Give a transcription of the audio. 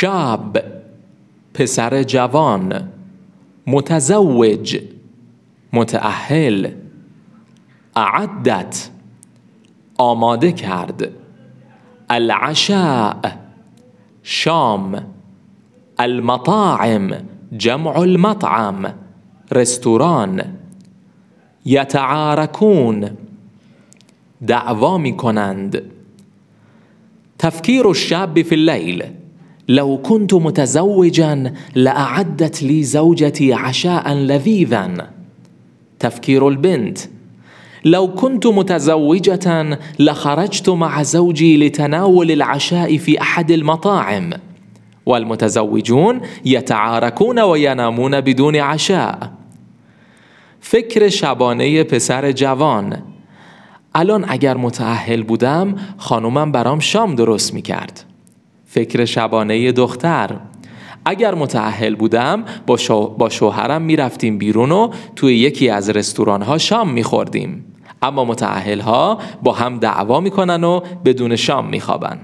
شاب پسر جوان متزوج متأهل اعدت آماده کرد. العشاء شام المطاعم جمع المطعم رستوران. یتعارکون دعوا می کنند تفکیر الشاب في الليل لو كنت متزوجا لأعدت لي زوجتي عشاء لذيذا. تفكير البنت. لو كنت متزوجة لخرجت مع زوجي لتناول العشاء في أحد المطاعم. والمتزوجون يتعاركون وينامون بدون عشاء. فکر شبانه پسر جوان. الان اگر متعهل بودم خانومم برام شام درست می کرد فکر شبانه دختر. اگر متعهل بودم با, شو... با شوهرم می‌رفتیم بیرون و توی یکی از رستوران ها شام میخوردیم. اما متعهل ها با هم دعوا می‌کنن و بدون شام میخوابن.